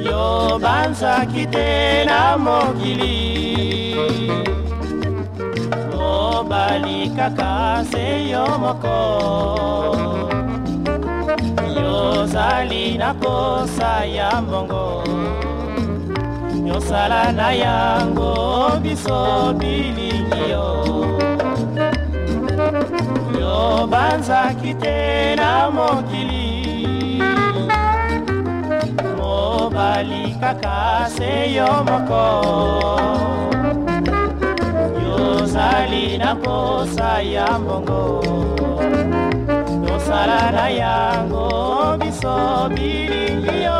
yo banzwaki te na mokili mobali kaka se yo moko yozali na kosa ya mbongo yosala na yango biso bilingi yo napanzaki te na mokili mobali kaka se yo moko yozali na posa ya mbongo tosala na yango biso bilingi yo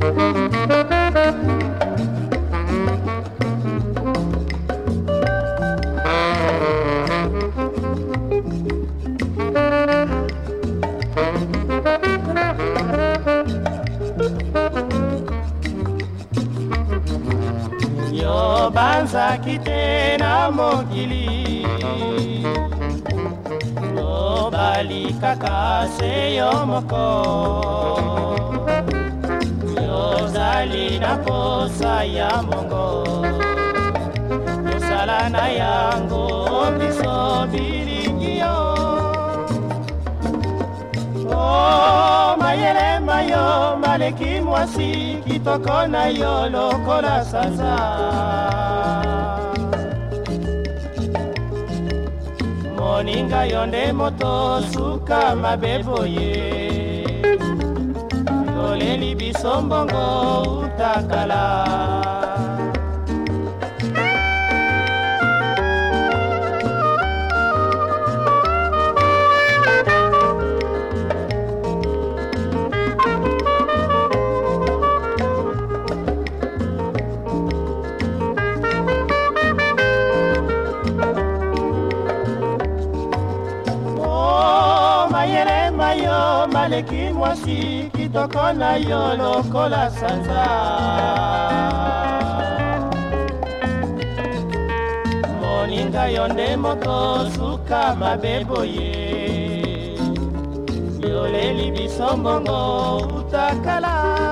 Thank you. nabanzaki te na mokili tobali kaka se yo moko yozali na posa ya mongo yosala na yango biso bilingi yo eleki mwasi kitoko na yo lokola sanza moninga yo nde moto suka mabe boye toleli biso mbongo utakala naleki mwasi kitoko na yo lokola sanza moninga yo nde moko suka mabe boye yoleli biso mbongo utakala